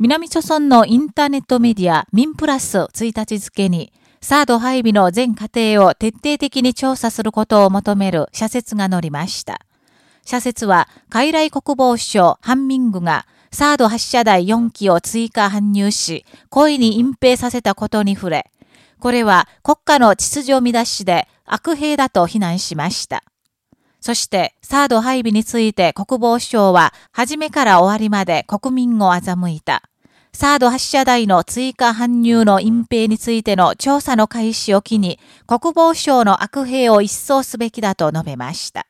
南朝村のインターネットメディアミンプラス1日付に、サード配備の全過程を徹底的に調査することを求める社説が載りました。社説は、海来国防省ハンミングが、サード発射台4機を追加搬入し、故意に隠蔽させたことに触れ、これは国家の秩序乱しで悪兵だと非難しました。そして、サード配備について国防省は、初めから終わりまで国民を欺いた。サード発射台の追加搬入の隠蔽についての調査の開始を機に、国防省の悪兵を一掃すべきだと述べました。